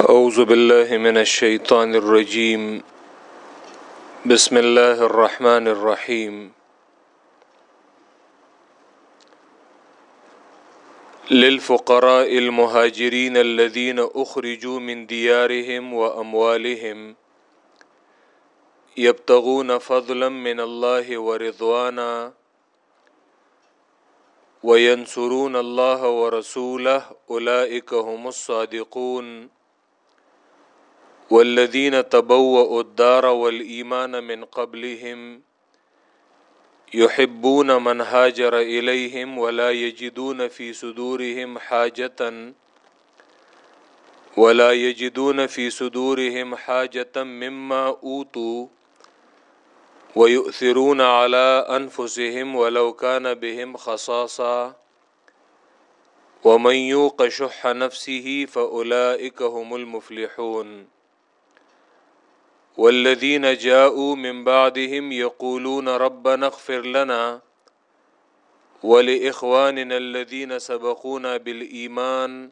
اعوذ باللہ من الشیطان الرجیم بسم اللہ الرحمن الرحیم للفقراء المهاجرين الذين اخرجوا من ديارهم واموالهم يبتغون فضلا من الله ورضوانا وينصرون الله ورسوله. اولئك هم الصادقون. والذين تبوأوا الدار والإيمان من قبلهم يحبون من هاجر إليهم ولا يجدون في صدورهم حاجة ولا يجدون في صدورهم حاجة مما أوتوا ويؤثرون على أنفسهم ولو كان بهم خصاصة ومن يوق شح نفسه فأولئك هم المفلحون والذين جاءوا من بعدهم يقولون ربنا اغفر لنا ولإخواننا الذين سبقونا بالإيمان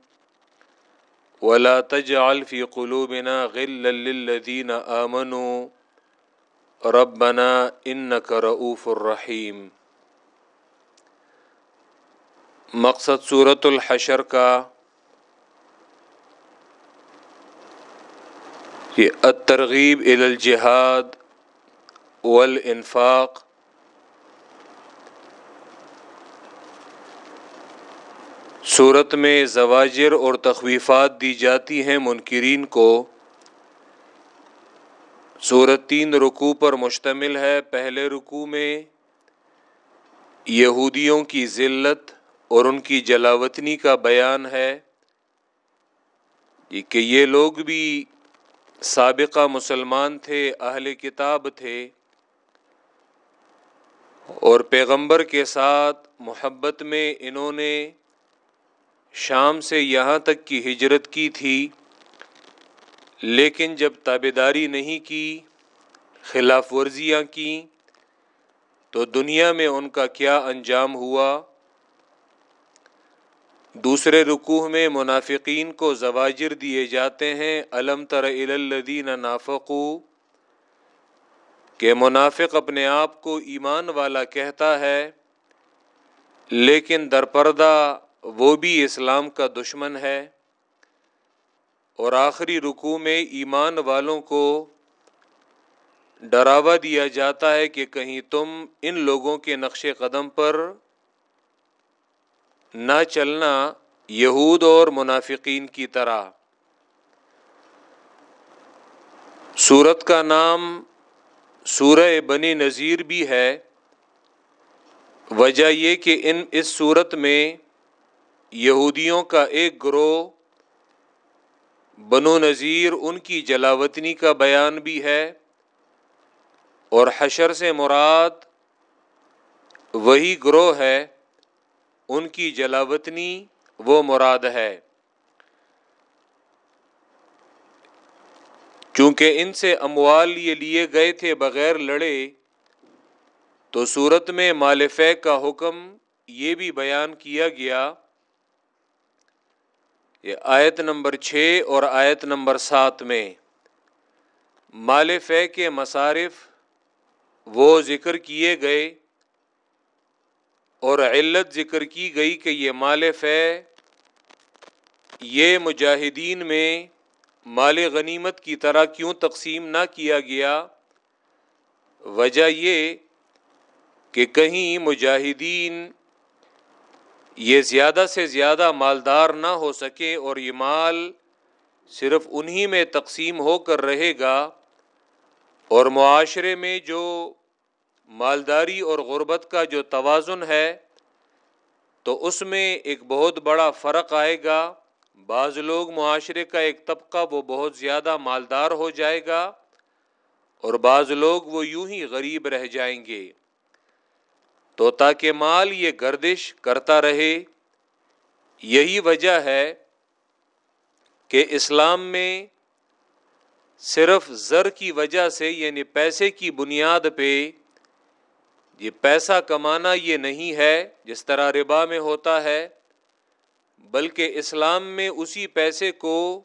ولا تجعل في قلوبنا غلا للذين آمنوا ربنا إنك رؤوف رحيم مقصد صورت الحشر کا یہ الترغیب الجہاد والانفاق صورت میں زواجر اور تخویفات دی جاتی ہیں منکرین کو۔ صورت تین رکوع پر مشتمل ہے۔ پہلے رکوع میں یہودیوں کی ذلت اور ان کی جلاوطنی کا بیان ہے کہ یہ لوگ بھی سابقہ مسلمان تھے، اہل کتاب تھے۔ اور پیغمبر کے ساتھ محبت میں انہوں نے شام سے یہاں تک کی ہجرت کی تھی، لیکن جب تابے داری نہیں کی، خلاف ورزیاں کیں تو دنیا میں ان کا کیا انجام ہوا؟ دوسرے رکوع میں منافقین کو زواجر دیے جاتے ہیں علم تر الدین نافقو؟ کہ منافق اپنے آپ کو ایمان والا کہتا ہے، لیکن در پردہ وہ بھی اسلام کا دشمن ہے۔ اور آخری رکوع میں ایمان والوں کو ڈراوا دیا جاتا ہے کہ کہیں تم ان لوگوں کے نقش قدم پر نہ چلنا یہود اور منافقین کی طرح۔ سورت کا نام سورہ بنی نذیر بھی ہے۔ وجہ یہ کہ ان اس صورت میں یہودیوں کا ایک گروہ بنو نذیر، ان کی جلاوطنی کا بیان بھی ہے۔ اور حشر سے مراد وہی گروہ ہے۔ ان کی جلاوطنی وہ مراد ہے۔ چونکہ ان سے اموال یہ لیے گئے تھے بغیر لڑے، تو صورت میں مالفے کا حکم یہ بھی بیان کیا گیا۔ یہ آیت نمبر چھ اور آیت نمبر سات میں مالفے کے مصارف وہ ذکر کیے گئے۔ اور علت ذکر کی گئی کہ یہ مال فے یہ مجاہدین میں مال غنیمت کی طرح کیوں تقسیم نہ کیا گیا؟ وجہ یہ کہ کہیں مجاہدین یہ زیادہ سے زیادہ مالدار نہ ہو سکے اور یہ مال صرف انہی میں تقسیم ہو کر رہے گا اور معاشرے میں جو مالداری اور غربت کا جو توازن ہے، تو اس میں ایک بہت بڑا فرق آئے گا۔ بعض لوگ معاشرے کا ایک طبقہ وہ بہت زیادہ مالدار ہو جائے گا اور بعض لوگ وہ یوں ہی غریب رہ جائیں گے۔ تو تاکہ مال یہ گردش کرتا رہے۔ یہی وجہ ہے کہ اسلام میں صرف زر کی وجہ سے یعنی پیسے کی بنیاد پہ یہ پیسہ کمانا یہ نہیں ہے جس طرح ربا میں ہوتا ہے، بلکہ اسلام میں اسی پیسے کو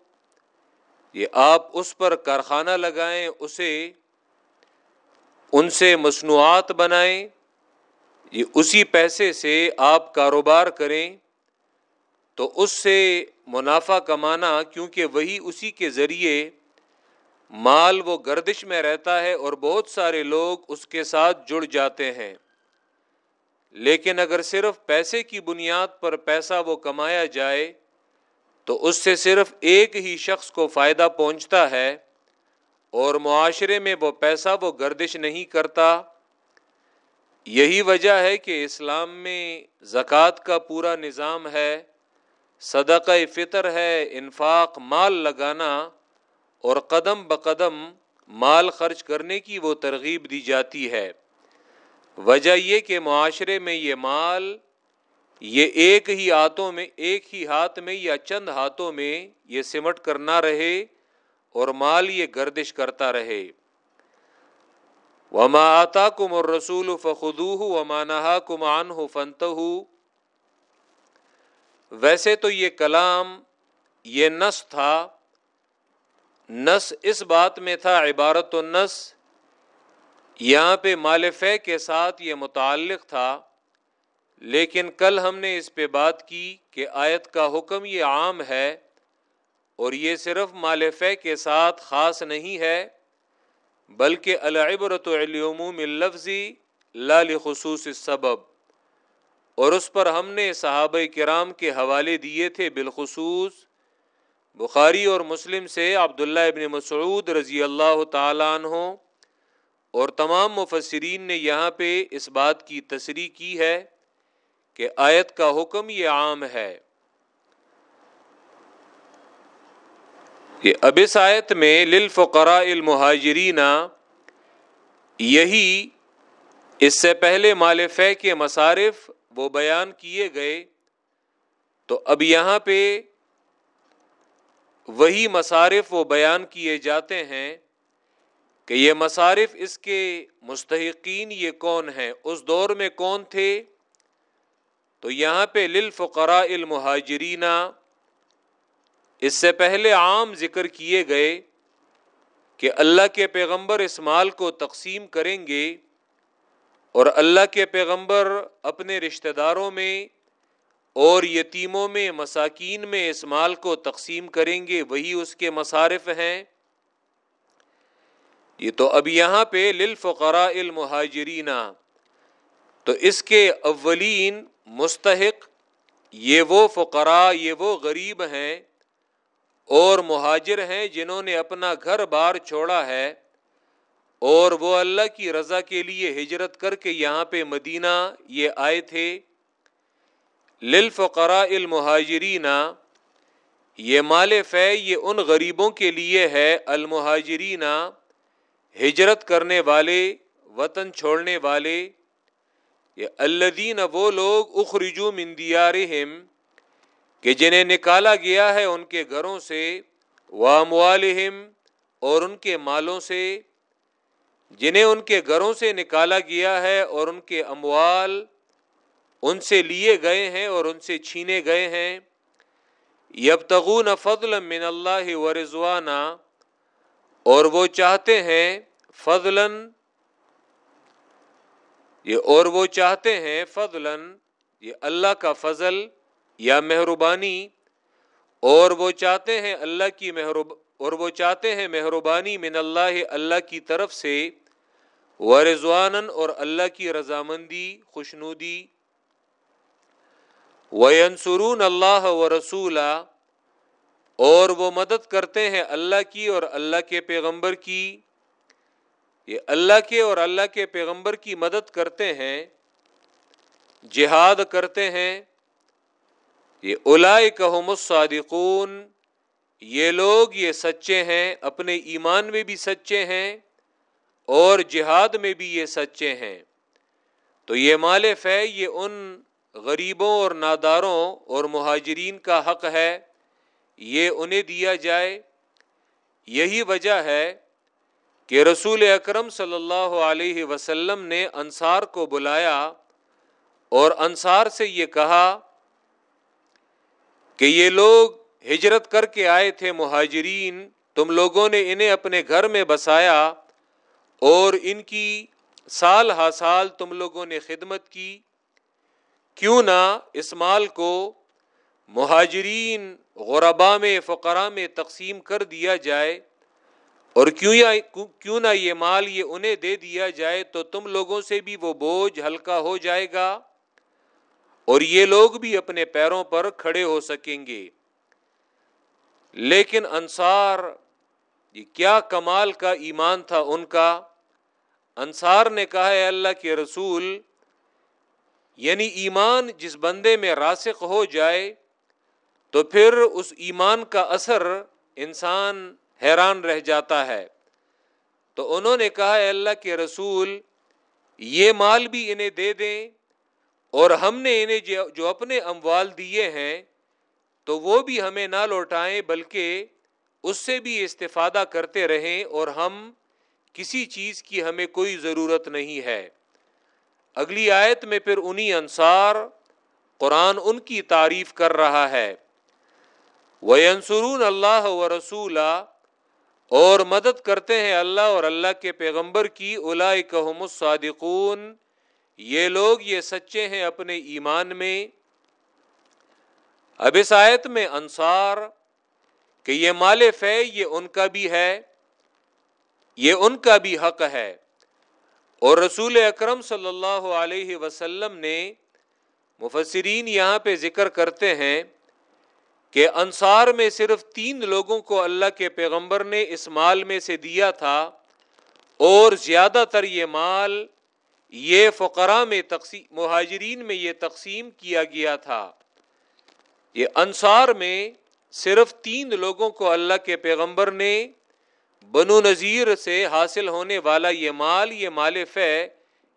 یہ آپ اس پر کارخانہ لگائیں، اسے ان سے مصنوعات بنائیں، یہ اسی پیسے سے آپ کاروبار کریں، تو اس سے منافع کمانا کیونکہ وہی اسی کے ذریعے مال وہ گردش میں رہتا ہے اور بہت سارے لوگ اس کے ساتھ جڑ جاتے ہیں۔ لیکن اگر صرف پیسے کی بنیاد پر پیسہ وہ کمایا جائے، تو اس سے صرف ایک ہی شخص کو فائدہ پہنچتا ہے اور معاشرے میں وہ پیسہ وہ گردش نہیں کرتا۔ یہی وجہ ہے کہ اسلام میں زکوٰۃ کا پورا نظام ہے، صدقہ فطر ہے، انفاق، مال لگانا اور قدم بقدم مال خرچ کرنے کی وہ ترغیب دی جاتی ہے۔ وجہ یہ کہ معاشرے میں یہ مال یہ ایک ہی ہاتھوں میں، ایک ہی ہاتھ میں یا چند ہاتھوں میں یہ سمٹ کر نہ رہے اور مال یہ گردش کرتا رہے۔ وما آتا کم اور رسول فخدو وما نہا کمان ہو فنت ویسے تو یہ کلام یہ نس تھا نس اس بات میں تھا، عبارت و نس، یہاں پہ مالفے کے ساتھ یہ متعلق تھا، لیکن کل ہم نے اس پہ بات کی کہ آیت کا حکم یہ عام ہے اور یہ صرف مالفے کے ساتھ خاص نہیں ہے، بلکہ العبرت علوم لفظی لال خصوص سبب اور اس پر ہم نے صحابہ کرام کے حوالے دیے تھے بالخصوص بخاری اور مسلم سے عبداللہ ابن مسعود رضی اللہ تعالیٰ عنہ اور تمام مفسرین نے یہاں پہ اس بات کی تصریح کی ہے کہ آیت کا حکم یہ عام ہے کہ اب اس آیت میں للفقراء المہاجرین یہی اس سے پہلے مال فے کے مصارف وہ بیان کیے گئے تو اب یہاں پہ وہی مصارف وہ بیان کیے جاتے ہیں کہ یہ مصارف اس کے مستحقین یہ کون ہیں؟ اس دور میں کون تھے؟ تو یہاں پہ للفقراء المہاجرین اس سے پہلے عام ذکر کیے گئے کہ اللہ کے پیغمبر اس مال کو تقسیم کریں گے اور اللہ کے پیغمبر اپنے رشتہ داروں میں اور یتیموں میں، مساکین میں اس مال کو تقسیم کریں گے، وہی اس کے مصارف ہیں۔ یہ تو اب یہاں پہ للفقراء المہاجرین۔ تو اس کے اولین مستحق یہ وہ فقراء، یہ وہ غریب ہیں اور مہاجر ہیں جنہوں نے اپنا گھر بار چھوڑا ہے۔ اور وہ اللہ کی رضا کے لیے ہجرت کر کے یہاں پہ مدینہ یہ آئے تھے۔ للفقراء المہاجرین، یہ مال فے یہ ان غریبوں کے لیے ہے، المہاجرین، ہجرت کرنے والے، وطن چھوڑنے والے، یہ الدین وہ لوگ اخرجو مندیارہم کہ جنہیں نکالا گیا ہے ان کے گھروں سے وام اور ان کے مالوں سے، جنہیں ان کے گھروں سے نکالا گیا ہے اور ان کے اموال ان سے لیے گئے ہیں اور ان سے چھینے گئے ہیں۔ یبتغون فضل من اللہ و رضوانہ، اور وہ چاہتے ہیں فضلاً، یہ اور وہ چاہتے ہیں فضلاً، یہ اللہ کا فضل یا مہربانی، اور وہ چاہتے ہیں اللہ کی محرب اور وہ چاہتے ہیں مہربانی من اللہ اللہ کی طرف سے، و اور اللہ کی رضامندی، خوشنودی وینسرون اللہ و رسول اور وہ مدد کرتے ہیں اللہ کی اور اللہ کے پیغمبر کی۔ یہ اللہ کے اور اللہ کے پیغمبر کی مدد کرتے ہیں، جہاد کرتے ہیں۔ یہ اولائے کہم الصادقون۔ یہ لوگ یہ سچے ہیں، اپنے ایمان میں بھی سچے ہیں اور جہاد میں بھی یہ سچے ہیں۔ تو یہ مال فے یہ ان غریبوں اور ناداروں اور مہاجرین کا حق ہے، یہ انہیں دیا جائے۔ یہی وجہ ہے کہ رسول اکرم صلی اللہ علیہ وسلم نے انصار کو بلایا اور انصار سے یہ کہا کہ یہ لوگ ہجرت کر کے آئے تھے مہاجرین، تم لوگوں نے انہیں اپنے گھر میں بسایا اور ان کی سال ہا سال تم لوگوں نے خدمت کی۔ کیوں نہ اس مال کو مہاجرین غربا میں فقرا میں تقسیم کر دیا جائے؟ اور کیوں یا کیوں نہ یہ مال یہ انہیں دے دیا جائے تو تم لوگوں سے بھی وہ بوجھ ہلکا ہو جائے گا؟ اور یہ لوگ بھی اپنے پیروں پر کھڑے ہو سکیں گے۔ لیکن انصار، یہ کیا کمال کا ایمان تھا ان کا؟ انصار نے کہا ہے اللہ کے رسول یعنی ایمان جس بندے میں راسق ہو جائے، تو پھر اس ایمان کا اثر انسان حیران رہ جاتا ہے۔ تو انہوں نے کہا ہے اللہ کے رسول، یہ مال بھی انہیں دے دیں اور ہم نے انہیں جو اپنے اموال دیے ہیں، تو وہ بھی ہمیں نہ لوٹائیں، بلکہ اس سے بھی استفادہ کرتے رہیں اور ہم کسی چیز کی ہمیں کوئی ضرورت نہیں ہے۔ اگلی آیت میں پھر انہی انصار قرآن ان کی تعریف کر رہا ہے۔ وہ انسرون اللہ و رسول اور مدد کرتے ہیں اللہ اور اللہ کے پیغمبر کی۔ الاحم الصادقون۔ یہ لوگ یہ سچے ہیں اپنے ایمان میں۔ اب اس آیت میں انصار کہ یہ مال فے یہ ان کا بھی ہے۔ یہ ان کا بھی حق ہے۔ اور رسول اکرم صلی اللہ علیہ وسلم نے مفسرین یہاں پہ ذکر کرتے ہیں کہ انصار میں صرف تین لوگوں کو اللہ کے پیغمبر نے اس مال میں سے دیا تھا اور زیادہ تر یہ مال یہ فقرا میں تقسیم، مہاجرین میں یہ تقسیم کیا گیا تھا۔ یہ انصار میں صرف تین لوگوں کو اللہ کے پیغمبر نے بنو نذیر سے حاصل ہونے والا یہ مال یہ مال فہ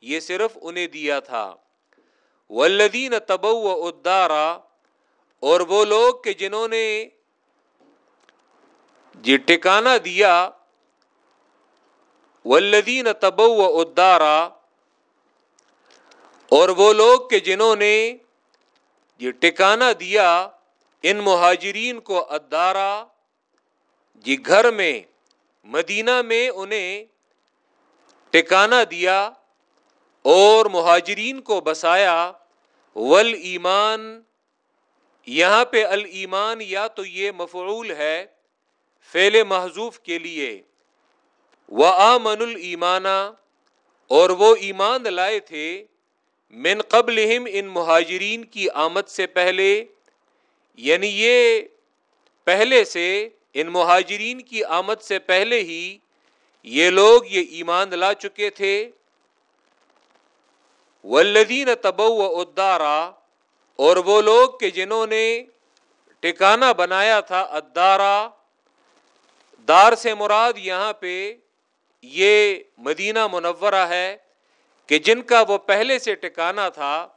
یہ صرف انہیں دیا تھا۔ ولدین تبو ادارا اور وہ لوگ کہ جنہوں نے جی ٹکانا دیا۔ ولدین تبو ادارا اور وہ لوگ کہ جنہوں نے جی یہ ٹکانا دیا۔ ان مہاجرین کو ادارا جی گھر میں مدینہ میں انہیں ٹکانا دیا اور مہاجرین کو بسایا ول ایمان یہاں پہ المان یا تو یہ مفعول ہے فیل محضوف کے لیے۔ وہ آمن المانا اور وہ ایمان لائے تھے، من قبل ان مہاجرین کی آمد سے پہلے یعنی یہ پہلے سے ان مہاجرین کی آمد سے پہلے ہی یہ لوگ یہ ایمان لا چکے تھے۔ ولدین تبو و ادارا اور وہ لوگ کہ جنہوں نے ٹکانا بنایا تھا ادارا دار سے مراد یہاں پہ یہ مدینہ منورہ ہے کہ جن کا وہ پہلے سے ٹکانا تھا۔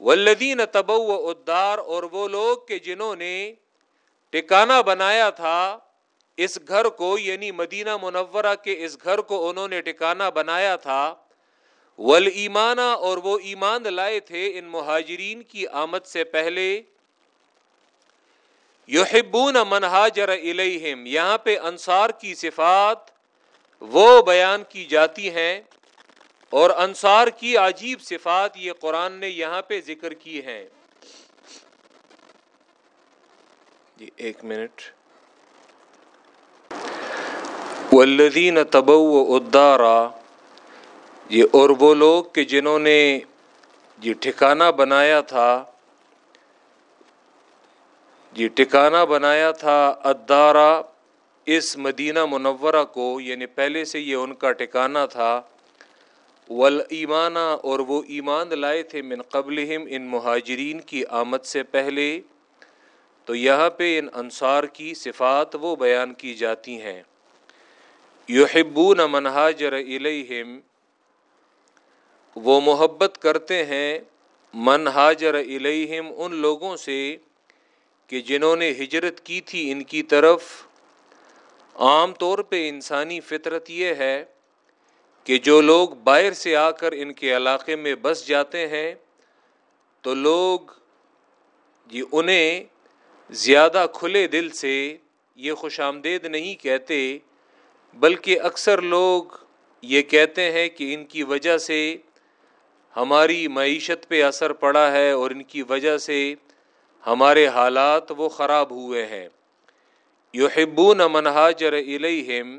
ولدین تبو و ادار اور وہ لوگ کہ جنہوں نے ٹکانا بنایا تھا، اس گھر کو یعنی مدینہ منورہ کے اس گھر کو انہوں نے ٹکانا بنایا تھا۔ ول ایمانہ اور وہ ایمان لائے تھے ان مہاجرین کی آمد سے پہلے۔ یحبون منہاجر الیہم، یہاں پہ انصار کی صفات وہ بیان کی جاتی ہیں۔ اور انصار کی عجیب صفات یہ قرآن نے یہاں پہ ذکر کی ہیں۔ جی ایک منٹ۔ والذین تبو ادارا یہ اور وہ لوگ کہ جنہوں نے یہ ٹھکانہ بنایا تھا یہ ٹھکانہ بنایا تھا ادارا اس مدینہ منورہ کو یعنی پہلے سے یہ ان کا ٹھکانہ تھا۔ ول اور وہ ایمان لائے تھے من قبل ان مہاجرین کی آمد سے پہلے۔ تو یہاں پہ ان انصار کی صفات وہ بیان کی جاتی ہیں۔ یحبون منہاجر الیہم، وہ محبت کرتے ہیں من حاجر الیہم ان لوگوں سے کہ جنہوں نے ہجرت کی تھی ان کی طرف۔ عام طور پہ انسانی فطرت یہ ہے کہ جو لوگ باہر سے آ کر ان کے علاقے میں بس جاتے ہیں تو لوگ جی انہیں زیادہ کھلے دل سے یہ خوش آمدید نہیں کہتے، بلکہ اکثر لوگ یہ کہتے ہیں کہ ان کی وجہ سے ہماری معیشت پہ اثر پڑا ہے اور ان کی وجہ سے ہمارے حالات وہ خراب ہوئے ہیں۔ یحبون منہاجر الیہم،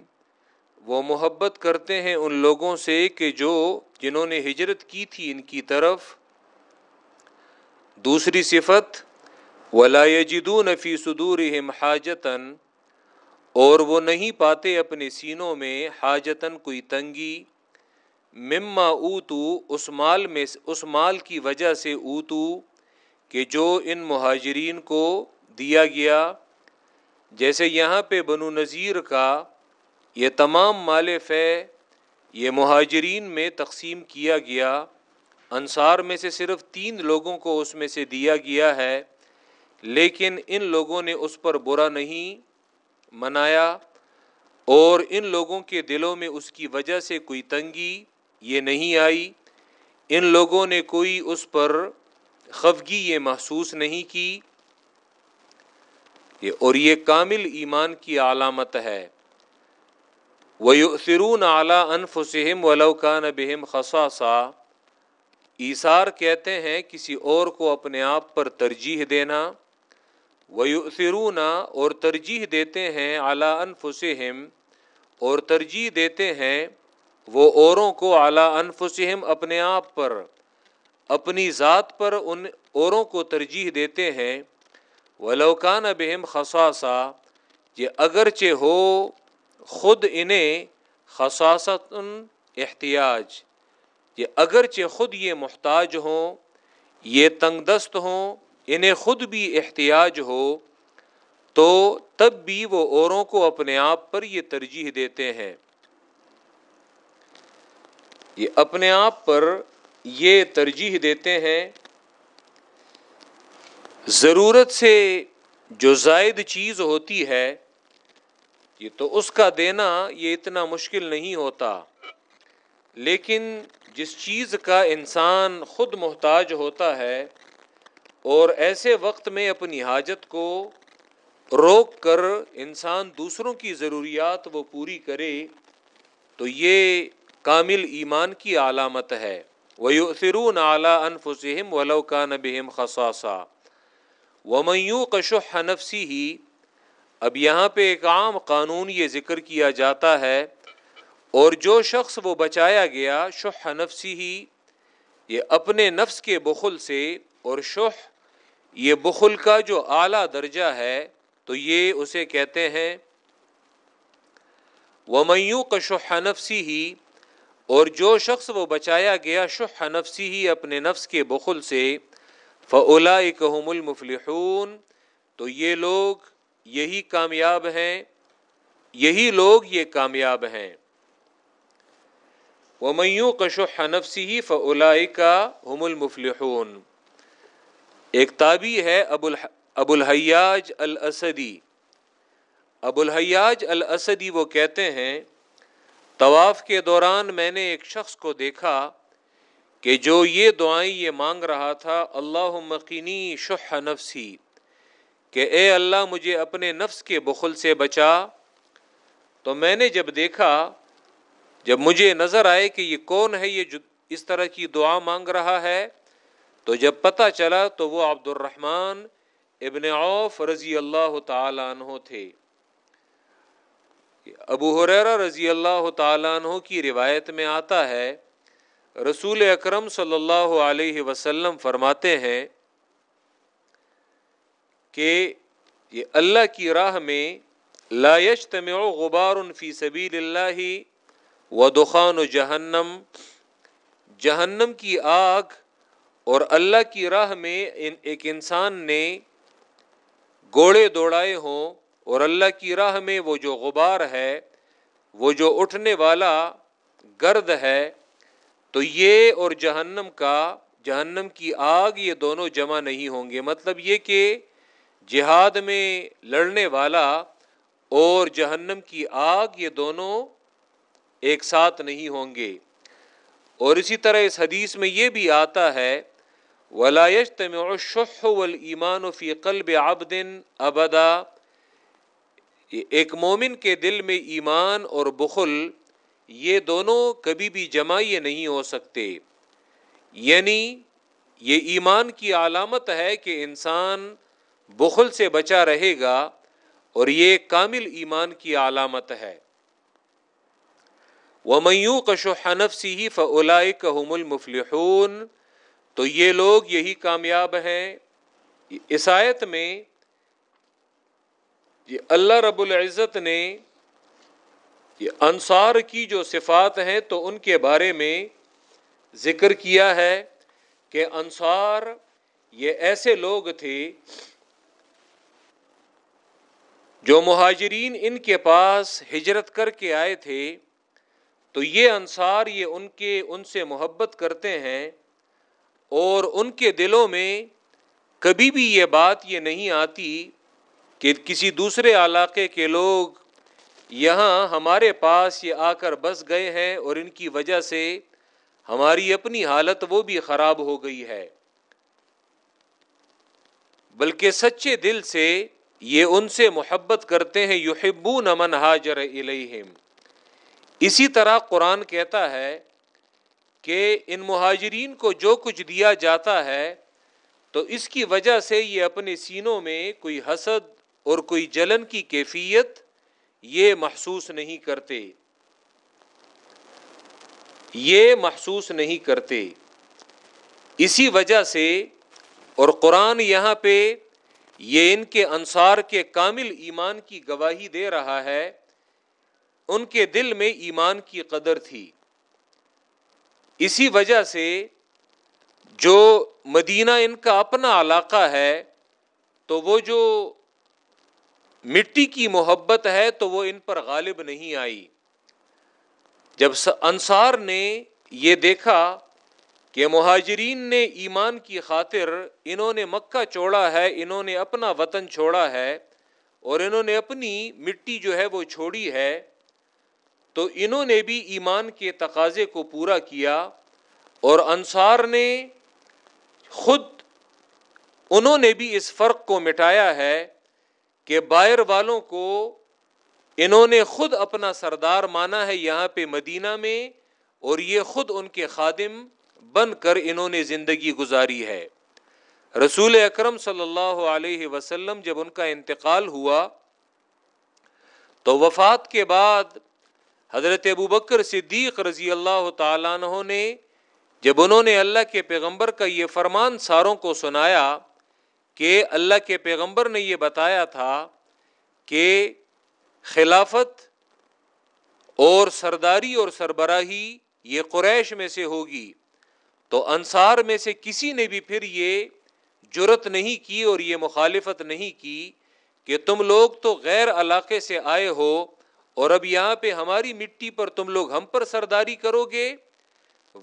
وہ محبت کرتے ہیں ان لوگوں سے کہ جو، جنہوں نے ہجرت کی تھی ان کی طرف۔ دوسری صفت ولا یجدون فی صدورہم حاجتن اور وہ نہیں پاتے اپنے سینوں میں حاجتن کوئی تنگی۔ مما اوتو، اس مال میں اس مال کی وجہ سے اوتو کہ جو ان مہاجرین کو دیا گیا۔ جیسے یہاں پہ بنو نذیر کا یہ تمام مال فے یہ مہاجرین میں تقسیم کیا گیا۔ انصار میں سے صرف تین لوگوں کو اس میں سے دیا گیا ہے۔ لیکن ان لوگوں نے اس پر برا نہیں منایا اور ان لوگوں کے دلوں میں اس کی وجہ سے کوئی تنگی یہ نہیں آئی۔ ان لوگوں نے کوئی اس پر خفگی یہ محسوس نہیں کی۔ اور یہ کامل ایمان کی علامت ہے۔ وہ اعلیٰ انفسم ولوکان بہم خساسا ایثار کہتے ہیں کسی اور کو اپنے آپ پر ترجیح دینا۔ وہ فرون اور ترجیح دیتے ہیں اعلیٰ انفسم اور ترجیح دیتے ہیں وہ اوروں کو اعلیٰ انفسم اپنے آپ پر، اپنی ذات پر ان اوروں کو ترجیح دیتے ہیں۔ ولوکان بہم خساسا یہ اگرچہ ہو، خود انہیں خصاصت احتیاج، یہ اگرچہ خود یہ محتاج ہوں، یہ تنگ دست ہوں انہیں خود بھی احتیاج ہو، تو تب بھی وہ اوروں کو اپنے آپ پر یہ ترجیح دیتے ہیں۔ یہ اپنے آپ پر یہ ترجیح دیتے ہیں۔ ضرورت سے جو زائد چیز ہوتی ہے، یہ تو اس کا دینا یہ اتنا مشکل نہیں ہوتا۔ لیکن جس چیز کا انسان خود محتاج ہوتا ہے اور ایسے وقت میں اپنی حاجت کو روک کر انسان دوسروں کی ضروریات وہ پوری کرے، تو یہ کامل ایمان کی علامت ہے۔ وہ فرون اعلیٰ انفسم ولوکا نبہم خساسا و میوں کشح نفسی اب یہاں پہ ایک عام قانون یہ ذکر کیا جاتا ہے، اور جو شخص وہ بچایا گیا، شح نفسی ہی یہ اپنے نفس کے بخل سے، اور شح یہ بخل کا جو اعلیٰ درجہ ہے، تو یہ اسے کہتے ہیں وہ میوں کا شح نفسی ہی اور جو شخص وہ بچایا گیا شح نفسی ہی اپنے نفس کے بخل سے فلا اکم المفلحون، تو یہ لوگ یہی کامیاب ہیں، یہی لوگ یہ کامیاب ہیں۔ وہ میوں کشو حنفسی ہی فلا کا ہم المفلحون۔ ایک تابی ہے ابو ابو الحیاج الاسدی۔ ابو الحیاج الاسدی وہ کہتے ہیں، طواف کے دوران میں نے ایک شخص کو دیکھا کہ جو یہ دعائیں یہ مانگ رہا تھا اللہ مقینی شح نفسی، کہ اے اللہ مجھے اپنے نفس کے بخل سے بچا۔ تو میں نے جب دیکھا، جب مجھے نظر آئے کہ یہ کون ہے، یہ جو اس طرح کی دعا مانگ رہا ہے تو جب پتہ چلا تو وہ عبد الرحمن ابن عوف رضی اللہ تعالیٰ عنہ تھے۔ ابو حریرہ رضی اللہ تعالیٰ عنہ کی روایت میں آتا ہے، رسول اکرم صلی اللہ علیہ وسلم فرماتے ہیں کہ یہ اللہ کی راہ میں لا يجتمع غبار فی سبیل اللہ و دخان و جہنم جہنم کی آگ اور اللہ کی راہ میں ایک انسان نے گوڑے دوڑائے ہوں اور اللہ کی راہ میں وہ جو غبار ہے، وہ جو اٹھنے والا گرد ہے، تو یہ اور جہنم کا، جہنم کی آگ یہ دونوں جمع نہیں ہوں گے۔ مطلب یہ کہ جہاد میں لڑنے والا اور جہنم کی آگ یہ دونوں ایک ساتھ نہیں ہوں گے۔ اور اسی طرح اس حدیث میں یہ بھی آتا ہے ولاشت میں شخ و ایمان و فی قلب آبدن ابدا ایک مومن کے دل میں ایمان اور بخل، یہ دونوں کبھی بھی جمع یہ نہیں ہو سکتے۔ یعنی یہ ایمان کی علامت ہے کہ انسان بخل سے بچا رہے گا اور یہ کامل ایمان کی علامت ہے۔ وہ میوں کشو حنف ہی فلائی المفلحون۔ تو یہ لوگ یہی کامیاب ہیں۔ عیسائیت میں یہ اللہ رب العزت نے یہ انصار کی جو صفات ہیں تو ان کے بارے میں ذکر کیا ہے کہ انصار یہ ایسے لوگ تھے جو مہاجرین ان کے پاس ہجرت کر کے آئے تھے۔ تو یہ انصار یہ ان کے ان سے محبت کرتے ہیں اور ان کے دلوں میں کبھی بھی یہ بات یہ نہیں آتی کہ کسی دوسرے علاقے کے لوگ یہاں ہمارے پاس یہ آ کر بس گئے ہیں اور ان کی وجہ سے ہماری اپنی حالت وہ بھی خراب ہو گئی ہے۔ بلکہ سچے دل سے یہ ان سے محبت کرتے ہیں، یحبون من حاجر الیہم۔ اسی طرح قرآن کہتا ہے کہ ان مہاجرین کو جو کچھ دیا جاتا ہے، تو اس کی وجہ سے یہ اپنے سینوں میں کوئی حسد اور کوئی جلن کی کیفیت یہ محسوس نہیں کرتے۔ یہ محسوس نہیں کرتے۔ اسی وجہ سے اور قرآن یہاں پہ یہ ان کے انصار کے کامل ایمان کی گواہی دے رہا ہے۔ ان کے دل میں ایمان کی قدر تھی۔ اسی وجہ سے جو مدینہ ان کا اپنا علاقہ ہے، تو وہ جو مٹی کی محبت ہے، تو وہ ان پر غالب نہیں آئی۔ جب انصار نے یہ دیکھا کہ مہاجرین نے ایمان کی خاطر انہوں نے مکہ چھوڑا ہے، انہوں نے اپنا وطن چھوڑا ہے اور انہوں نے اپنی مٹی جو ہے وہ چھوڑی ہے تو انہوں نے بھی ایمان کے تقاضے کو پورا کیا اور انصار نے خود انہوں نے بھی اس فرق کو مٹایا ہے کہ بائر والوں کو انہوں نے خود اپنا سردار مانا ہے یہاں پہ مدینہ میں اور یہ خود ان کے خادم بن کر انہوں نے زندگی گزاری ہے۔ رسول اکرم صلی اللہ علیہ وسلم جب ان کا انتقال ہوا تو وفات کے بعد حضرت ابو بکر صدیق رضی اللہ تعالیٰ عنہ نے جب انہوں نے اللہ کے پیغمبر کا یہ فرمان ساروں کو سنایا کہ اللہ کے پیغمبر نے یہ بتایا تھا کہ خلافت اور سرداری اور سربراہی یہ قریش میں سے ہوگی، تو انصار میں سے کسی نے بھی پھر یہ جرت نہیں کی اور یہ مخالفت نہیں کی کہ تم لوگ تو غیر علاقے سے آئے ہو اور اب یہاں پہ ہماری مٹی پر تم لوگ ہم پر سرداری کرو گے۔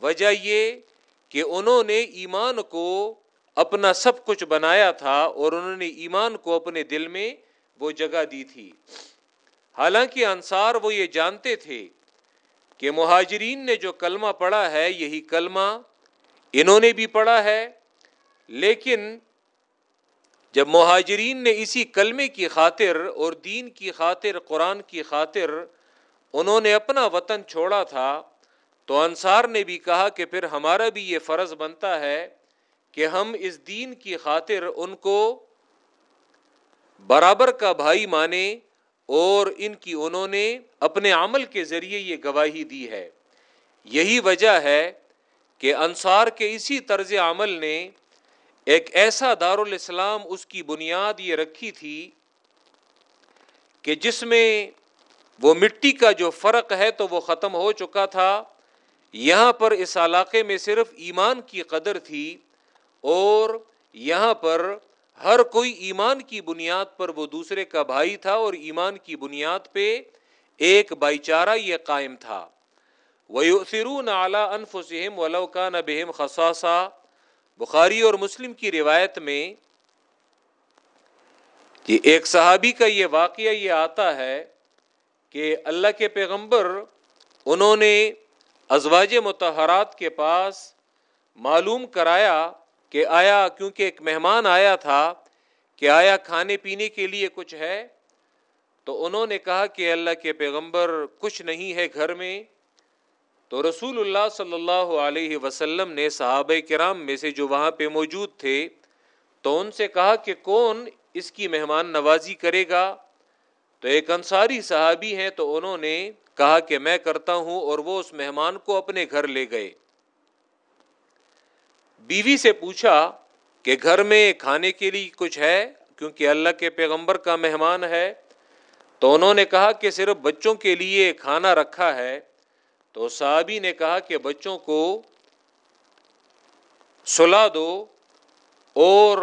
وجہ یہ کہ انہوں نے ایمان کو اپنا سب کچھ بنایا تھا اور انہوں نے ایمان کو اپنے دل میں وہ جگہ دی تھی۔ حالانکہ انصار وہ یہ جانتے تھے کہ مہاجرین نے جو کلمہ پڑھا ہے، یہی کلمہ انہوں نے بھی پڑھا ہے، لیکن جب مہاجرین نے اسی کلمے کی خاطر اور دین کی خاطر، قرآن کی خاطر انہوں نے اپنا وطن چھوڑا تھا، تو انصار نے بھی کہا کہ پھر ہمارا بھی یہ فرض بنتا ہے کہ ہم اس دین کی خاطر ان کو برابر کا بھائی مانے اور ان کی انہوں نے اپنے عمل کے ذریعے یہ گواہی دی ہے۔ یہی وجہ ہے کہ انصار کے اسی طرز عمل نے ایک ایسا دارالاسلام اس کی بنیاد یہ رکھی تھی کہ جس میں وہ مٹی کا جو فرق ہے تو وہ ختم ہو چکا تھا۔ یہاں پر اس علاقے میں صرف ایمان کی قدر تھی اور یہاں پر ہر کوئی ایمان کی بنیاد پر وہ دوسرے کا بھائی تھا اور ایمان کی بنیاد پہ ایک بھائی چارہ یہ قائم تھا۔ وہ سرون اعلیٰ انف سہم ولوکا نہ بہم خساسا بخاری اور مسلم کی روایت میں کہ ایک صحابی کا یہ واقعہ یہ آتا ہے کہ اللہ کے پیغمبر انہوں نے ازواج متحرات کے پاس معلوم کرایا کہ آیا، کیونکہ ایک مہمان آیا تھا کہ آیا کھانے پینے کے لیے کچھ ہے، تو انہوں نے کہا کہ اللہ کے پیغمبر کچھ نہیں ہے گھر میں تو رسول اللہ صلی اللہ علیہ وسلم نے صحابہ کرام میں سے جو وہاں پہ موجود تھے تو ان سے کہا کہ کون اس کی مہمان نوازی کرے گا؟ تو ایک انصاری صحابی ہیں تو انہوں نے کہا کہ میں کرتا ہوں اور وہ اس مہمان کو اپنے گھر لے گئے۔ بیوی سے پوچھا کہ گھر میں کھانے کے لیے کچھ ہے؟ کیونکہ اللہ کے پیغمبر کا مہمان ہے۔ تو انہوں نے کہا کہ صرف بچوں کے لیے کھانا رکھا ہے۔ تو صحابی نے کہا کہ بچوں کو سلا دو اور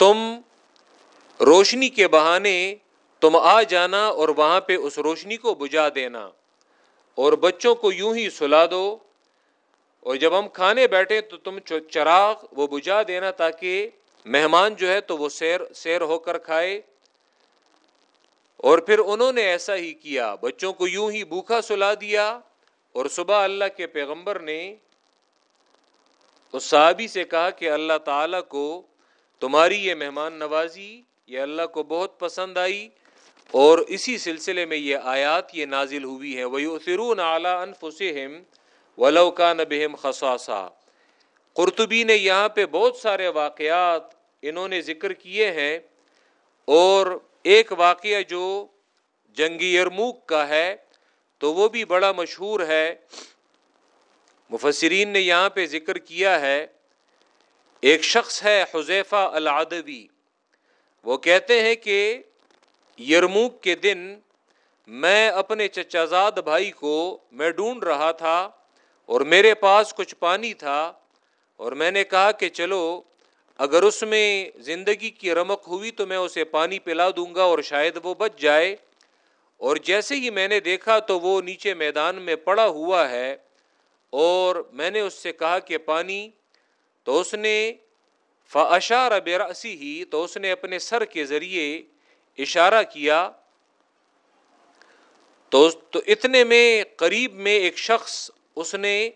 تم روشنی کے بہانے تم آ جانا اور وہاں پہ اس روشنی کو بجھا دینا اور بچوں کو یوں ہی سلا دو اور جب ہم کھانے بیٹھے تو تم چراغ وہ بجھا دینا تاکہ مہمان جو ہے تو وہ سیر سیر ہو کر کھائے اور پھر انہوں نے ایسا ہی کیا، بچوں کو یوں ہی بھوکھا سلا دیا اور صبح اللہ کے پیغمبر نے اس صحابی سے کہا کہ اللہ تعالی کو تمہاری یہ مہمان نوازی، یہ اللہ کو بہت پسند آئی اور اسی سلسلے میں یہ آیات یہ نازل ہوئی ہے وہ فرون اعلیٰ انفسم ولو کا نبہم خساسا قرطبی نے یہاں پہ بہت سارے واقعات انہوں نے ذکر کیے ہیں اور ایک واقعہ جو جنگی یرموک کا ہے، تو وہ بھی بڑا مشہور ہے۔ مفسرین نے یہاں پہ ذکر کیا ہے، ایک شخص ہے حذیفہ العدوی۔ وہ کہتے ہیں کہ یرموک کے دن میں اپنے چچا زاد بھائی کو میں ڈھونڈ رہا تھا اور میرے پاس کچھ پانی تھا اور میں نے کہا کہ چلو اگر اس میں زندگی کی رمق ہوئی تو میں اسے پانی پلا دوں گا اور شاید وہ بچ جائے۔ اور جیسے ہی میں نے دیکھا تو وہ نیچے میدان میں پڑا ہوا ہے۔ اور میں نے اس سے کہا کہ پانی۔ تو اس نے فاشار براسی ہی تو اس نے اپنے سر کے ذریعے اشارہ کیا۔ تو اتنے میں قریب میں ایک شخص اس نے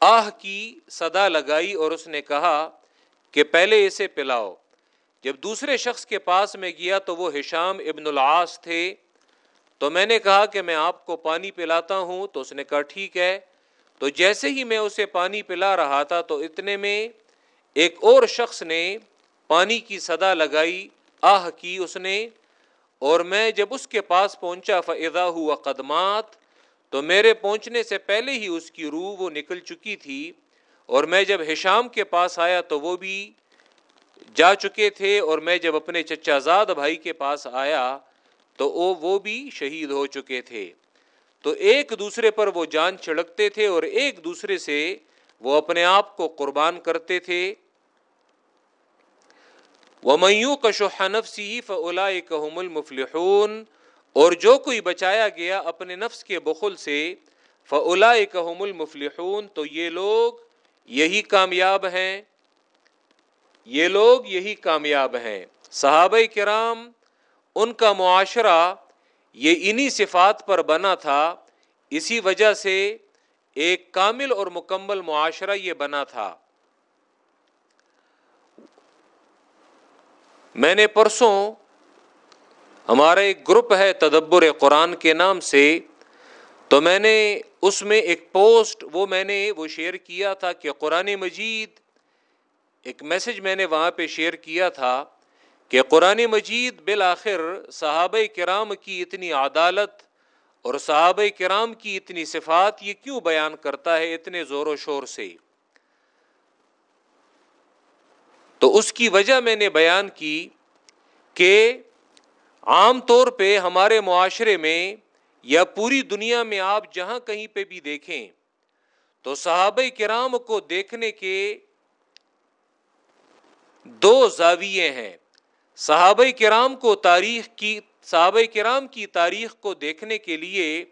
آہ کی صدا لگائی اور اس نے کہا کہ پہلے اسے پلاؤ۔ جب دوسرے شخص کے پاس میں گیا تو وہ ہشام ابن العاص تھے۔ تو میں نے کہا کہ میں آپ کو پانی پلاتا ہوں۔ تو اس نے کہا، ٹھیک ہے۔ تو جیسے ہی میں اسے پانی پلا رہا تھا تو اتنے میں ایک اور شخص نے پانی کی صدا لگائی۔ آہ، کی اس نے۔ اور میں جب اس کے پاس پہنچا فضا ہوا قدمات تو میرے پہنچنے سے پہلے ہی اس کی روح وہ نکل چکی تھی۔ اور میں جب ہشام کے پاس آیا تو وہ بھی جا چکے تھے اور میں جب اپنے چچا زاد بھائی کے پاس آیا تو وہ بھی شہید ہو چکے تھے۔ تو ایک دوسرے پر وہ جان چھڑکتے تھے اور ایک دوسرے سے وہ اپنے آپ کو قربان کرتے تھے۔ وہ میوں کا شوحنف سی فلا المفلحون۔ اور جو کوئی بچایا گیا اپنے نفس کے بخل سے فلا کہم المفلحون۔ تو یہ لوگ یہی کامیاب ہیں، یہ لوگ یہی کامیاب ہیں۔ صحابہ کرام، ان کا معاشرہ یہ انہی صفات پر بنا تھا، اسی وجہ سے ایک کامل اور مکمل معاشرہ یہ بنا تھا۔ میں نے پرسوں ہمارا ایک گروپ ہے تدبر قرآن کے نام سے تو میں نے اس میں ایک پوسٹ، وہ میں نے، وہ شیئر کیا تھا کہ قرآن مجید، ایک میسج میں نے وہاں پہ شیئر کیا تھا کہ قرآن مجید بالآخر صحابہ کرام کی اتنی عدالت اور صحابہ کرام کی اتنی صفات یہ کیوں بیان کرتا ہے اتنے زور و شور سے؟ تو اس کی وجہ میں نے بیان کی کہ عام طور پہ ہمارے معاشرے میں یا پوری دنیا میں آپ جہاں کہیں پہ بھی دیکھیں، تو صحابہ کرام کو دیکھنے کے دو زاویے ہیں۔ صحابہ کرام کو تاریخ کی، صحابہ کرام کی تاریخ کو دیکھنے کے لیے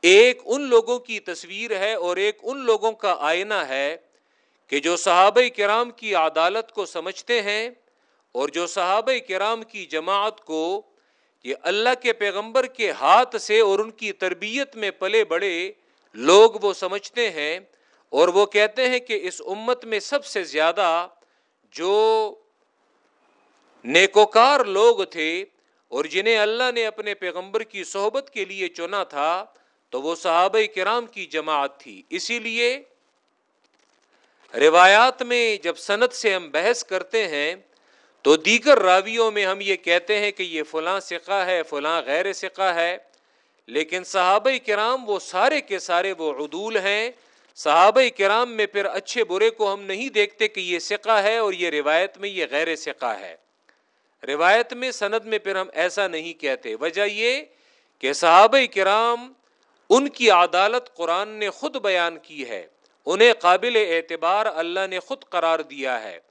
ایک ان لوگوں کی تصویر ہے اور ایک ان لوگوں کا آئینہ ہے کہ جو صحابہ کرام کی عدالت کو سمجھتے ہیں اور جو صحابہ کرام کی جماعت کو یہ اللہ کے پیغمبر کے ہاتھ سے اور ان کی تربیت میں پلے بڑے لوگ وہ سمجھتے ہیں اور وہ کہتے ہیں کہ اس امت میں سب سے زیادہ جو نیکوکار لوگ تھے اور جنہیں اللہ نے اپنے پیغمبر کی صحبت کے لیے چنا تھا، تو وہ صحابہ کرام کی جماعت تھی۔ اسی لیے روایات میں جب صنعت سے ہم بحث کرتے ہیں تو دیگر راویوں میں ہم یہ کہتے ہیں کہ یہ فلاں سکہ ہے، فلاں غیر سکہ ہے، لیکن صحابہ کرام وہ سارے کے سارے وہ عدول ہیں۔ صحابہ کرام میں پھر اچھے برے کو ہم نہیں دیکھتے کہ یہ سکہ ہے اور یہ روایت میں یہ غیر سکہ ہے۔ روایت میں، سند میں پھر ہم ایسا نہیں کہتے۔ وجہ یہ کہ صحابہ کرام ان کی عدالت قرآن نے خود بیان کی ہے۔ انہیں قابل اعتبار اللہ نے خود قرار دیا ہے۔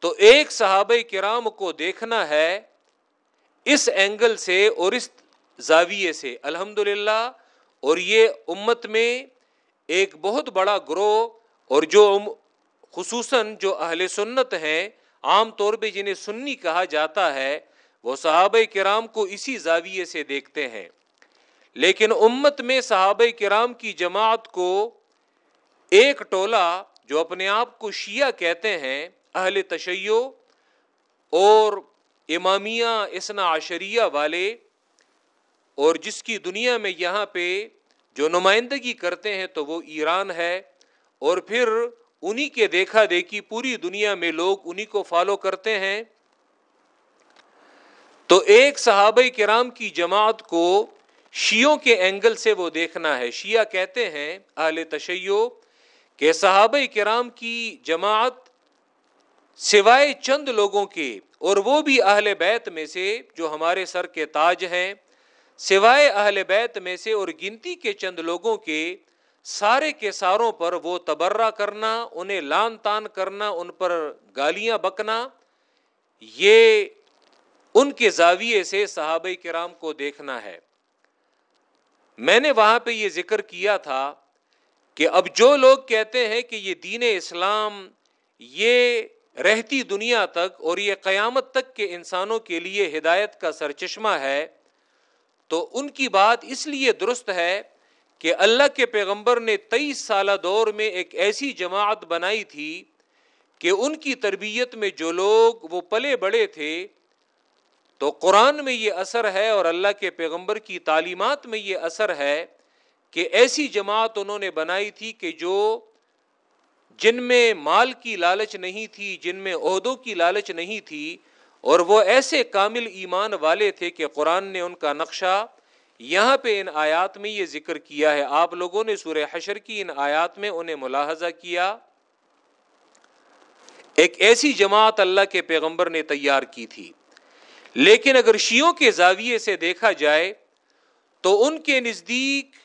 تو ایک صحابہ کرام کو دیکھنا ہے اس اینگل سے اور اس زاویے سے الحمد اور یہ امت میں ایک بہت بڑا گروہ اور جو خصوصاً جو اہل سنت ہیں، عام طور پہ جنہیں سنی کہا جاتا ہے، وہ صحابہ کرام کو اسی زاویے سے دیکھتے ہیں۔ لیکن امت میں صحابہ کرام کی جماعت کو ایک ٹولہ جو اپنے آپ کو شیعہ کہتے ہیں اہل تشیع اور امامیہ اسنا عشریہ والے اور جس کی دنیا میں یہاں پہ جو نمائندگی کرتے ہیں تو وہ ایران ہے اور پھر انہی کے دیکھا دیکھی پوری دنیا میں لوگ انہی کو فالو کرتے ہیں۔ تو ایک صحابہ کرام کی جماعت کو شیوں کے اینگل سے وہ دیکھنا ہے۔ شیعہ کہتے ہیں اہل تشیع کہ صحابہ کرام کی جماعت سوائے چند لوگوں کے، اور وہ بھی اہل بیت میں سے جو ہمارے سر کے تاج ہیں، سوائے اہل بیت میں سے اور گنتی کے چند لوگوں کے، سارے کے ساروں پر وہ تبرہ کرنا، انہیں لان تان کرنا، ان پر گالیاں بکنا، یہ ان کے زاویے سے صحابہ کرام کو دیکھنا ہے۔ میں نے وہاں پہ یہ ذکر کیا تھا کہ اب جو لوگ کہتے ہیں کہ یہ دین اسلام، یہ رہتی دنیا تک اور یہ قیامت تک کے انسانوں کے لیے ہدایت کا سرچشمہ ہے، تو ان کی بات اس لیے درست ہے کہ اللہ کے پیغمبر نے تیئیس سالہ دور میں ایک ایسی جماعت بنائی تھی کہ ان کی تربیت میں جو لوگ وہ پلے بڑے تھے، تو قرآن میں یہ اثر ہے اور اللہ کے پیغمبر کی تعلیمات میں یہ اثر ہے کہ ایسی جماعت انہوں نے بنائی تھی کہ جو جن میں مال کی لالچ نہیں تھی، جن میں عہدوں کی لالچ نہیں تھی، اور وہ ایسے کامل ایمان والے تھے کہ قرآن نے ان کا نقشہ یہاں پہ ان آیات میں یہ ذکر کیا ہے۔ آپ لوگوں نے سورہ حشر کی ان آیات میں انہیں ملاحظہ کیا۔ ایک ایسی جماعت اللہ کے پیغمبر نے تیار کی تھی۔ لیکن اگر شیوں کے زاویے سے دیکھا جائے تو ان کے نزدیک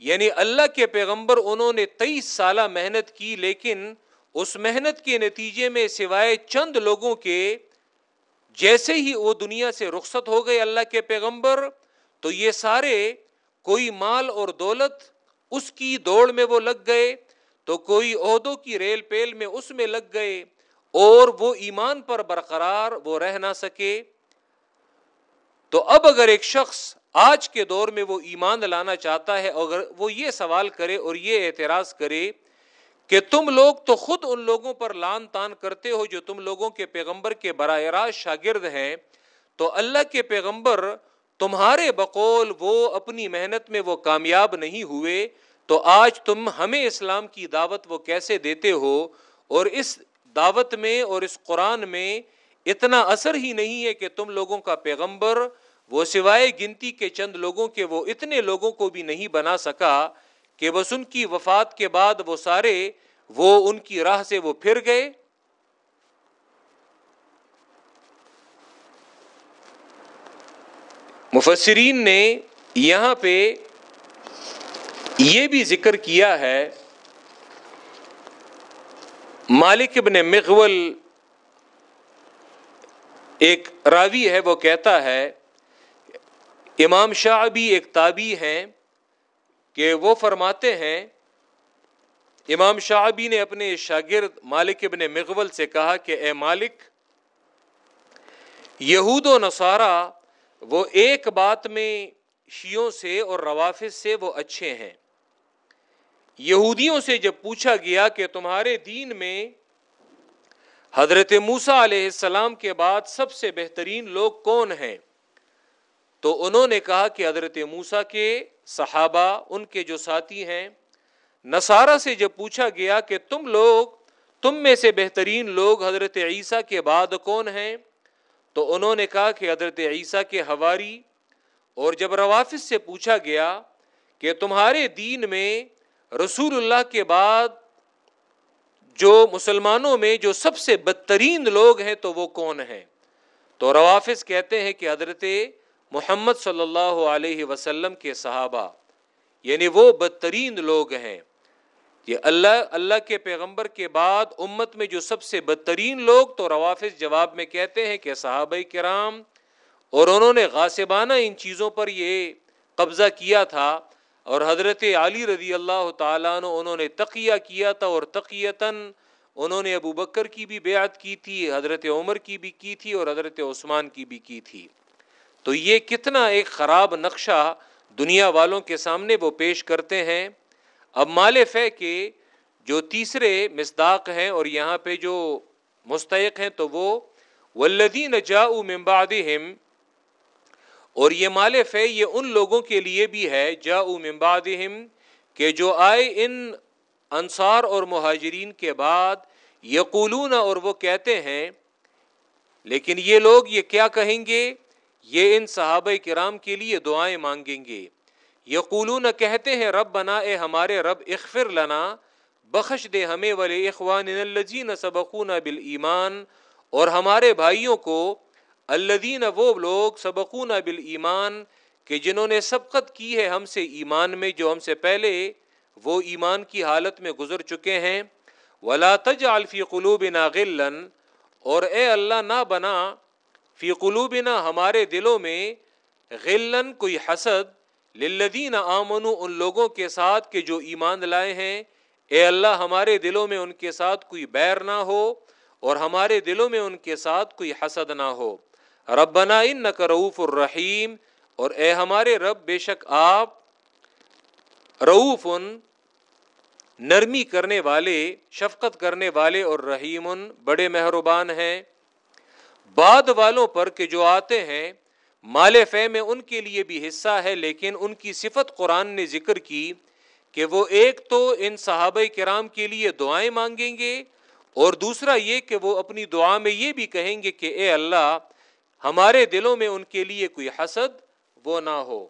یعنی اللہ کے پیغمبر انہوں نے تیئیس سالہ محنت کی، لیکن اس محنت کے نتیجے میں سوائے چند لوگوں کے جیسے ہی وہ دنیا سے رخصت ہو گئے اللہ کے پیغمبر، تو یہ سارے کوئی مال اور دولت اس کی دوڑ میں وہ لگ گئے، تو کوئی عہدوں کی ریل پیل میں اس میں لگ گئے اور وہ ایمان پر برقرار وہ رہ نہ سکے۔ تو اب اگر ایک شخص آج کے دور میں وہ ایمان لانا چاہتا ہے اگر وہ یہ سوال کرے اور یہ اعتراض کرے کہ تم لوگ تو خود ان لوگوں پر لان تان کرتے ہو جو تم لوگوں کے پیغمبر کے براہ راست شاگرد ہیں، تو اللہ کے پیغمبر تمہارے بقول وہ اپنی محنت میں وہ کامیاب نہیں ہوئے، تو آج تم ہمیں اسلام کی دعوت وہ کیسے دیتے ہو؟ اور اس دعوت میں اور اس قرآن میں اتنا اثر ہی نہیں ہے کہ تم لوگوں کا پیغمبر وہ سوائے گنتی کے چند لوگوں کے وہ اتنے لوگوں کو بھی نہیں بنا سکا کہ بس ان کی وفات کے بعد وہ سارے وہ ان کی راہ سے وہ پھر گئے۔ مفسرین نے یہاں پہ یہ بھی ذکر کیا ہے، مالک ابن مغول ایک راوی ہے، وہ کہتا ہے امام شاہ بھی ایک تابی ہیں کہ وہ فرماتے ہیں، امام شاہبی نے اپنے شاگرد مالک ابن مغول سے کہا کہ اے مالک، یہود و نصارہ وہ ایک بات میں شیوں سے اور روافظ سے وہ اچھے ہیں۔ یہودیوں سے جب پوچھا گیا کہ تمہارے دین میں حضرت موسا علیہ السلام کے بعد سب سے بہترین لوگ کون ہیں؟ تو انہوں نے کہا کہ حضرت موسا کے صحابہ، ان کے جو ساتھی ہیں، نصارہ سے جب پوچھا گیا کہ تم لوگ، تم میں سے بہترین لوگ حضرت عیسیٰ کے بعد کون ہیں؟ تو انہوں نے کہا کہ حضرت عیسیٰ کے ہواری اور جب روافظ سے پوچھا گیا کہ تمہارے دین میں رسول اللہ کے بعد جو مسلمانوں میں جو سب سے بدترین لوگ ہیں تو وہ کون ہیں؟ تو روافظ کہتے ہیں کہ حضرت محمد صلی اللہ علیہ وسلم کے صحابہ یعنی وہ بدترین لوگ ہیں۔ یہ اللہ اللہ کے پیغمبر کے بعد امت میں جو سب سے بدترین لوگ تو روافظ جواب میں کہتے ہیں کہ صحابہ کرام، اور انہوں نے غاسبانہ ان چیزوں پر یہ قبضہ کیا تھا۔ اور حضرت علی رضی اللہ تعالیٰ عنہ، انہوں نے تقیہ کیا تھا اور تقیتاً انہوں نے ابو بکر کی بھی بیعت کی تھی، حضرت عمر کی بھی کی تھی اور حضرت عثمان کی بھی کی تھی۔ تو یہ کتنا ایک خراب نقشہ دنیا والوں کے سامنے وہ پیش کرتے ہیں۔ اب مال فہ کے جو تیسرے مصداق ہیں اور یہاں پہ جو مستحق ہیں تو وہ ولدین جا ممبادہم اور یہ مال فہ یہ ان لوگوں کے لیے بھی ہے جا ممبادہم کہ جو آئے ان انصار اور مہاجرین کے بعد یقولون اور وہ کہتے ہیں، لیکن یہ لوگ یہ کیا کہیں گے؟ یہ ان صحابہ کرام کے لیے دعائیں مانگیں گے۔ یقولون، کہتے ہیں رب بنا اے ہمارے رب اخفر لنا، بخش دے ہمیں والے اخوان الجین سبقون بال ایمان اور ہمارے بھائیوں کو الدین وہ لوگ سبقون بال ایمان کہ جنہوں نے سبقت کی ہے ہم سے ایمان میں، جو ہم سے پہلے وہ ایمان کی حالت میں گزر چکے ہیں۔ ولا تج الفی قلوب نا غلن اور اے اللہ، نہ بنا فی قلوبنا، ہمارے دلوں میں غلن، کوئی حسد للذین آمنو ان لوگوں کے ساتھ کہ جو ایمان لائے ہیں۔ اے اللہ، ہمارے دلوں میں ان کے ساتھ کوئی بیر نہ ہو اور ہمارے دلوں میں ان کے ساتھ کوئی حسد نہ ہو۔ ربنا ان رعوف الرحیم، اور اے ہمارے رب، بے شک آپ رعوف نرمی کرنے والے، شفقت کرنے والے اور رحیم بڑے مہربان ہیں۔ بعد والوں پر کہ جو آتے ہیں، مال فہ میں ان کے لیے بھی حصہ ہے، لیکن ان کی صفت قرآن نے ذکر کی کہ وہ ایک تو ان صحابہ کرام کے لیے دعائیں مانگیں گے اور دوسرا یہ کہ وہ اپنی دعا میں یہ بھی کہیں گے کہ اے اللہ، ہمارے دلوں میں ان کے لیے کوئی حسد وہ نہ ہو۔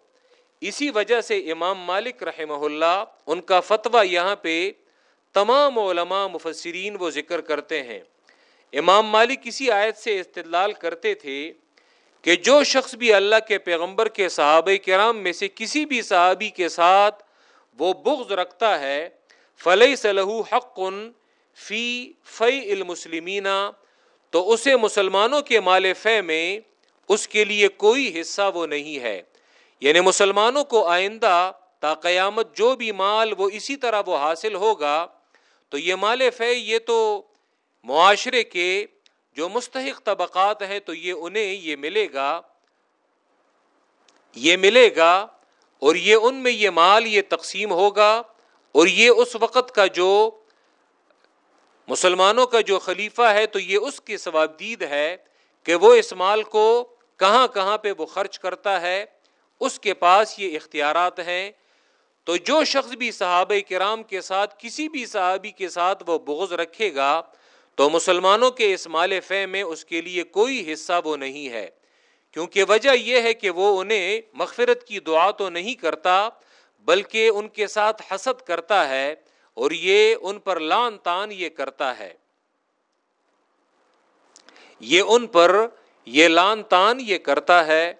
اسی وجہ سے امام مالک رحمہ اللہ ان کا فتویٰ یہاں پہ تمام علماء مفسرین وہ ذکر کرتے ہیں۔ امام مالک کسی آیت سے استدلال کرتے تھے کہ جو شخص بھی اللہ کے پیغمبر کے صحابہ کرام میں سے کسی بھی صحابی کے ساتھ وہ بغض رکھتا ہے فلح صلح حق فی فی المسلمین، تو اسے مسلمانوں کے مال فہ میں اس کے لیے کوئی حصہ وہ نہیں ہے۔ یعنی مسلمانوں کو آئندہ تا قیامت جو بھی مال وہ اسی طرح وہ حاصل ہوگا، تو یہ مال فہ یہ تو معاشرے کے جو مستحق طبقات ہیں تو یہ انہیں یہ ملے گا، یہ ملے گا اور یہ ان میں یہ مال، یہ تقسیم ہوگا اور یہ اس وقت کا جو مسلمانوں کا جو خلیفہ ہے تو یہ اس کی ثوابدید ہے کہ وہ اس مال کو کہاں کہاں پہ وہ خرچ کرتا ہے، اس کے پاس یہ اختیارات ہیں۔ تو جو شخص بھی صحابہ کرام کے ساتھ، کسی بھی صحابی کے ساتھ وہ بغض رکھے گا تو مسلمانوں کے اس مال فہ میں اس کے لیے کوئی حصہ وہ نہیں ہے، کیونکہ وجہ یہ ہے کہ وہ انہیں مغفرت کی دعا تو نہیں کرتا، بلکہ ان کے ساتھ حسد کرتا ہے اور یہ ان پر لان تان یہ کرتا ہے۔ یہ ان پر یہ لان تان یہ کرتا ہے۔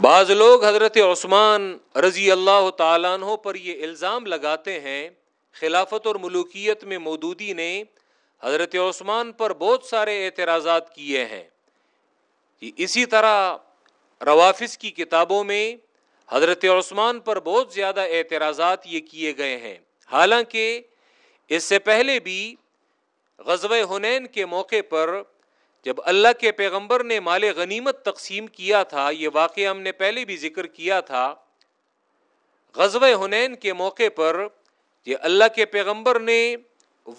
بعض لوگ حضرت عثمان رضی اللہ تعالیٰ عنہ پر یہ الزام لگاتے ہیں خلافت اور ملوکیت میں مودودی نے حضرت عثمان پر بہت سارے اعتراضات کیے ہیں۔ اسی طرح روافظ کی کتابوں میں حضرت عثمان پر بہت زیادہ اعتراضات یہ کیے گئے ہیں۔ حالانکہ اس سے پہلے بھی غزب ہنین کے موقع پر جب اللہ کے پیغمبر نے مال غنیمت تقسیم کیا تھا، یہ واقعہ ہم نے پہلے بھی ذکر کیا تھا غزب ہنین کے موقع پر کہ اللہ کے پیغمبر نے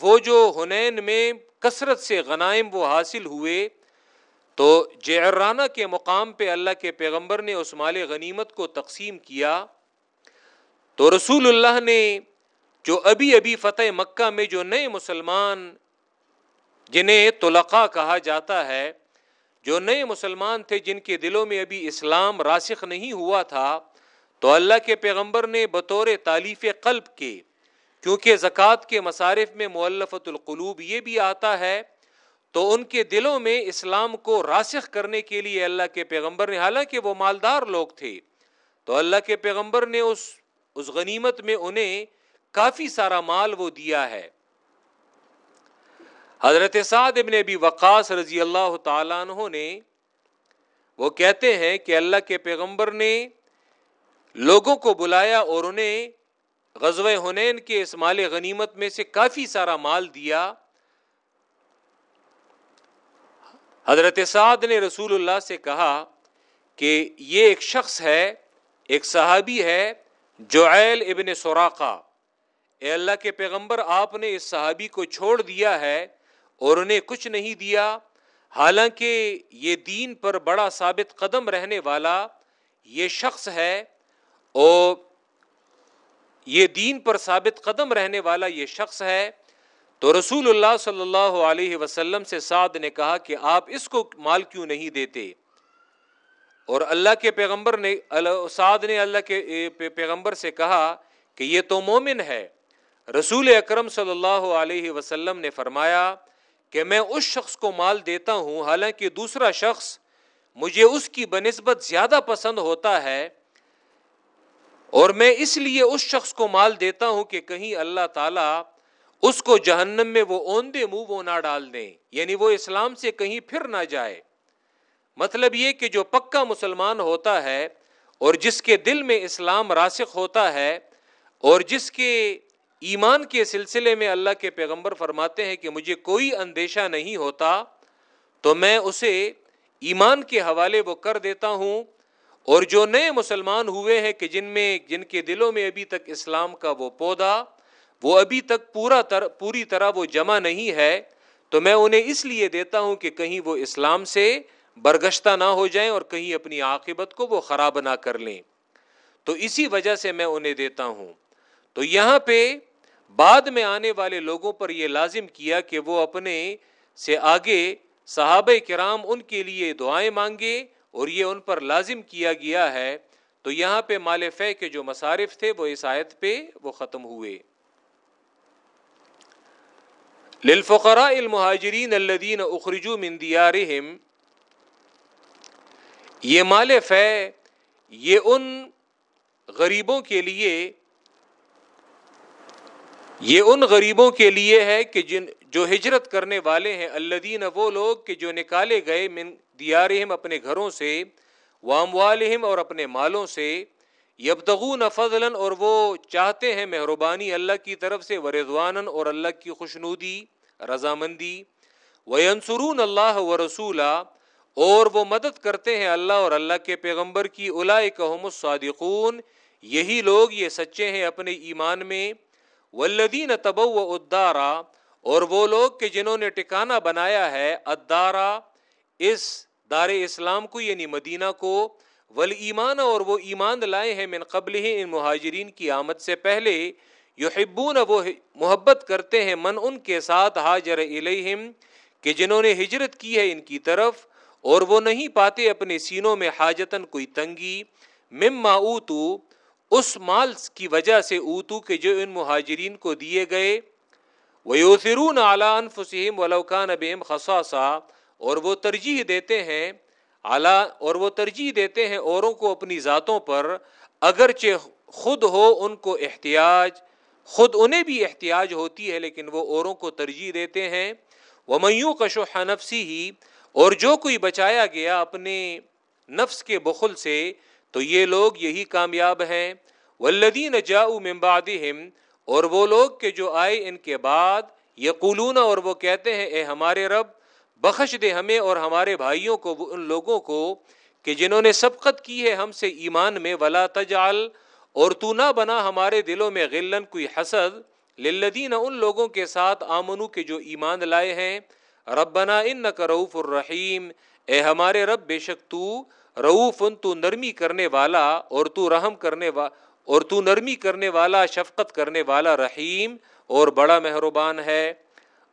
وہ جو ہنین میں کثرت سے غنائم وہ حاصل ہوئے، تو جعرانہ کے مقام پہ اللہ کے پیغمبر نے اس مال غنیمت کو تقسیم کیا۔ تو رسول اللہ نے جو ابھی ابھی فتح مکہ میں جو نئے مسلمان، جنہیں تلقا کہا جاتا ہے، جو نئے مسلمان تھے جن کے دلوں میں ابھی اسلام راسخ نہیں ہوا تھا، تو اللہ کے پیغمبر نے بطور تعلیف قلب کے کیونکہ زکوٰۃ کے مصارف میں مولفت القلوب یہ بھی آتا ہے، تو ان کے دلوں میں اسلام کو راسخ کرنے کے لیے اللہ کے پیغمبر نے، حالانکہ وہ مالدار لوگ تھے، تو اللہ کے پیغمبر نے اس اس غنیمت میں انہیں کافی سارا مال وہ دیا ہے۔ حضرت سعد ابن ابی وقاص رضی اللہ تعالیٰ عنہ نے، وہ کہتے ہیں کہ اللہ کے پیغمبر نے لوگوں کو بلایا اور انہیں غزو ہنین کے اس مال غنیمت میں سے کافی سارا مال دیا۔ حضرت سعد نے رسول اللہ سے کہا کہ یہ ایک شخص ہے، ایک صحابی ہے جوعیل ابن سوراخا اے اللہ کے پیغمبر، آپ نے اس صحابی کو چھوڑ دیا ہے اور انہیں کچھ نہیں دیا۔ حالانکہ یہ دین پر بڑا ثابت قدم رہنے والا یہ شخص ہے اور یہ دین پر ثابت قدم رہنے والا یہ شخص ہے، تو رسول اللہ صلی اللہ علیہ وسلم سے سعد نے کہا کہ آپ اس کو مال کیوں نہیں دیتے؟ اور اللہ کے پیغمبر نے، سعد نے اللہ کے پیغمبر سے کہا کہ یہ تو مومن ہے۔ رسول اکرم صلی اللہ علیہ وسلم نے فرمایا کہ میں اس شخص کو مال دیتا ہوں، حالانکہ دوسرا شخص مجھے اس کی بنسبت زیادہ پسند ہوتا ہے اور میں اس لیے اس شخص کو مال دیتا ہوں کہ کہیں اللہ تعالی اس کو جہنم میں وہ اوندے منہ وہ نہ ڈال دیں۔ یعنی وہ اسلام سے کہیں پھر نہ جائے۔ مطلب یہ کہ جو پکا مسلمان ہوتا ہے اور جس کے دل میں اسلام راسخ ہوتا ہے اور جس کے ایمان کے سلسلے میں اللہ کے پیغمبر فرماتے ہیں کہ مجھے کوئی اندیشہ نہیں ہوتا، تو میں اسے ایمان کے حوالے وہ کر دیتا ہوں۔ اور جو نئے مسلمان ہوئے ہیں کہ جن میں، جن کے دلوں میں ابھی تک اسلام کا وہ پودا، وہ ابھی تک پورا تر، پوری طرح وہ جمع نہیں ہے، تو میں انہیں اس لیے دیتا ہوں کہ کہیں وہ اسلام سے برگشتہ نہ ہو جائیں اور کہیں اپنی عاقبت کو وہ خراب نہ کر لیں۔ تو اسی وجہ سے میں انہیں دیتا ہوں۔ تو یہاں پہ بعد میں آنے والے لوگوں پر یہ لازم کیا کہ وہ اپنے سے آگے صحابہ کرام ان کے لیے دعائیں مانگے اور یہ ان پر لازم کیا گیا ہے، تو یہاں پہ مال فہ کے جو مصارف تھے، وہ اس آیت پہ وہ ختم ہوئے۔ للفقراء المہاجرین الذین اخرجوا من دیارہم، یہ مال فہ یہ ان غریبوں کے لیے، یہ ان غریبوں کے لیے ہے کہ جن، جو ہجرت کرنے والے ہیں الدین وہ لوگ کہ جو نکالے گئے من دیارہم اپنے گھروں سے وام والم اور اپنے مالوں سے، یبتغون فضلا اور وہ چاہتے ہیں مہربانی اللہ کی طرف سے ورضوان اور اللہ کی خوشنودی، رضامندی، وینصرون اللہ و رسولہ، اور وہ مدد کرتے ہیں اللہ اور اللہ کے پیغمبر کی الائکہم الصادقون، یہی لوگ یہ سچے ہیں اپنے ایمان میں، والذین تبو ادارا اور وہ لوگ کہ جنہوں نے ٹکانا بنایا ہے ادارا اس دار اسلام کو یعنی مدینہ کو، ول ایمان اور وہ ایمان لائے ہیں من قبل ہی ان مہاجرین کی آمد سے پہلے۔ یحبون، وہ محبت کرتے ہیں من ان کے ساتھ حاجر الیہم، کہ جنہوں نے ہجرت کی ہے ان کی طرف، اور وہ نہیں پاتے اپنے سینوں میں حاجتن کوئی تنگی۔ مما اوتو، اس مال کی وجہ سے اوتو کے جو ان مہاجرین کو دیے گئے۔ وہ اعلان فسیم ولوکان بیم خساسا اور وہ ترجیح دیتے ہیں، اعلیٰ، اور وہ ترجیح دیتے ہیں اوروں کو اپنی ذاتوں پر، اگرچہ خود ہو ان کو احتیاج، خود انہیں بھی احتیاج ہوتی ہے، لیکن وہ اوروں کو ترجیح دیتے ہیں۔ وہ میوں کشو حنفسی ہی اور جو کوئی بچایا گیا اپنے نفس کے بخل سے، تو یہ لوگ یہی کامیاب ہیں۔ والذین جاؤ من اور وہ لوگ کہ جو آئے ان کے بعد، یقولون، اور وہ کہتے ہیں، اے ہمارے رب بخش دے ہمیں اور ہمارے بھائیوں کو ان لوگوں کو کہ جنہوں نے سبقت کی ہے ہم سے ایمان میں، ولا تجعل اور تو نہ بنا ہمارے دلوں میں غلن کوئی حسد۔ للذین ان لوگوں کے ساتھ آمنو کے جو ایمان لائے ہیں۔ ربنا انک رؤوف الرحیم اے ہمارے رب، بے شک تو رعوفن تو نرمی کرنے والا اور تو رحم کرنے وا، اور تو نرمی کرنے والا، شفقت کرنے والا رحیم اور بڑا مہربان ہے۔